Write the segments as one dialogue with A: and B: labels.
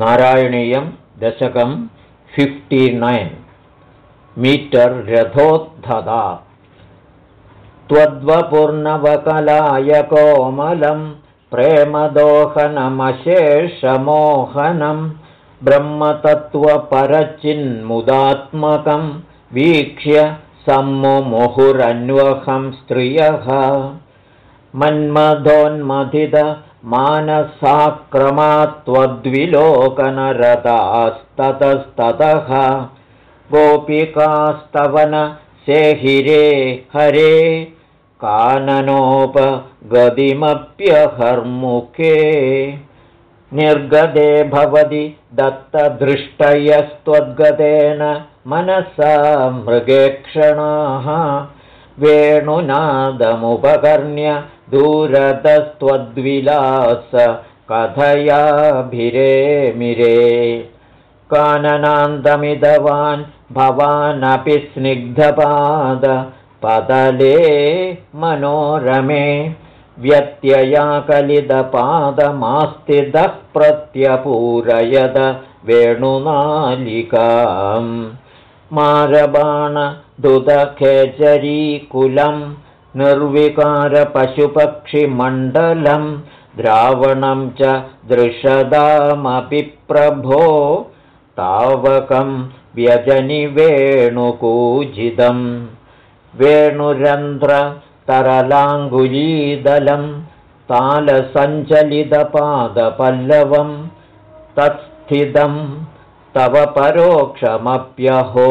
A: नारायणीयं दशकं fifty nine metre रथोत्थदा त्वद्वपूर्णवकलाय कोमलं प्रेमदोहनमशेषमोहनं ब्रह्मतत्त्वपरचिन्मुदात्मकं वीक्ष्य सम्मुहुरन्वहं स्त्रियः मन्मथोन्मथितमानसाक्रमात्त्वद्विलोकनरतास्ततस्ततः गोपिकास्तवन सेहिरे हरे काननोपगतिमप्यहर्मुखे निर्गते भवति दत्तदृष्टयस्त्वद्गतेन मनसा मृगेक्षणाः। वेणुनादमुपकर्ण्य दूरतस्त्वद्विलास कथयाभिरेमिरे काननान्दमिदवान् भवानपि स्निग्धपाद पदले मनोरमे। व्यत्ययाकलितपादमास्तिदः प्रत्यपूरयद वेणुनालिकाम्। मारबाणदुदखेचरीकुलं निर्विकारपशुपक्षिमण्डलं द्रावणं च दृशदामपि प्रभो तावकं व्यजनिवेणुकूजिदम् वेणुरन्ध्रतरलाङ्गुलीदलं तालसञ्चलितपादपल्लवं तत्स्थितं तव परोक्षमप्यहो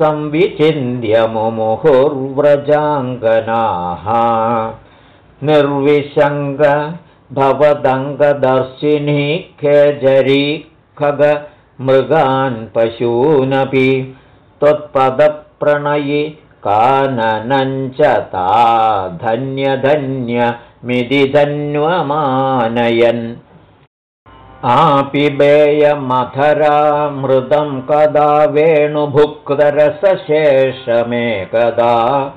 A: संविचिन्त्यमुमुहुर्व्रजाङ्गनाः निर्विशङ्ग भवदङ्गदर्शिनी खेजरी खगमृगान् पशूनपि त्वत्पदप्रणयि काननञ्च ता धन्यधन्यमिति धन्वमानयन् आपिबेयमधरामृतं कदा वेणुभुक्तरसशेषमेकदा?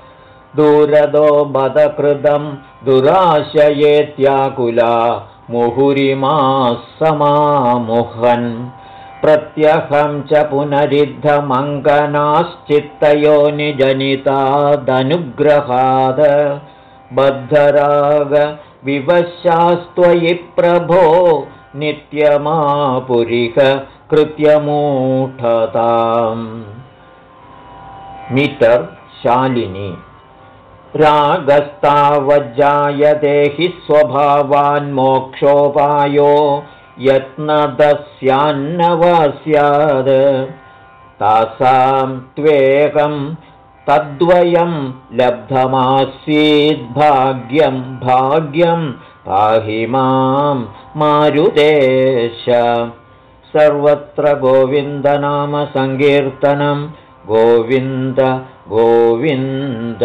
A: दूरदो बदकृतं दुराशयेत्याकुला मुहुरिमाः समामुहन्। प्रत्यहं च पुनरिद्धमङ्गनाश्चित्तयोनिजनितादनुग्रहाद। बद्धरागविवशास्त्वयि प्रभो नित्यमापुरिह कृत्यमूढताम्। मीटर् शालिनी रागस्तावज्जायते हि स्वभावान्मोक्षोपायो यत्नदस्यान्नव स्यात् तासां त्वेकं तद्वयं लब्धमासीद्भाग्यं भाग्यं पाहि मां मारुदेश। सर्वत्र गोविन्दनामसङ्कीर्तनं गोविन्द गोविन्द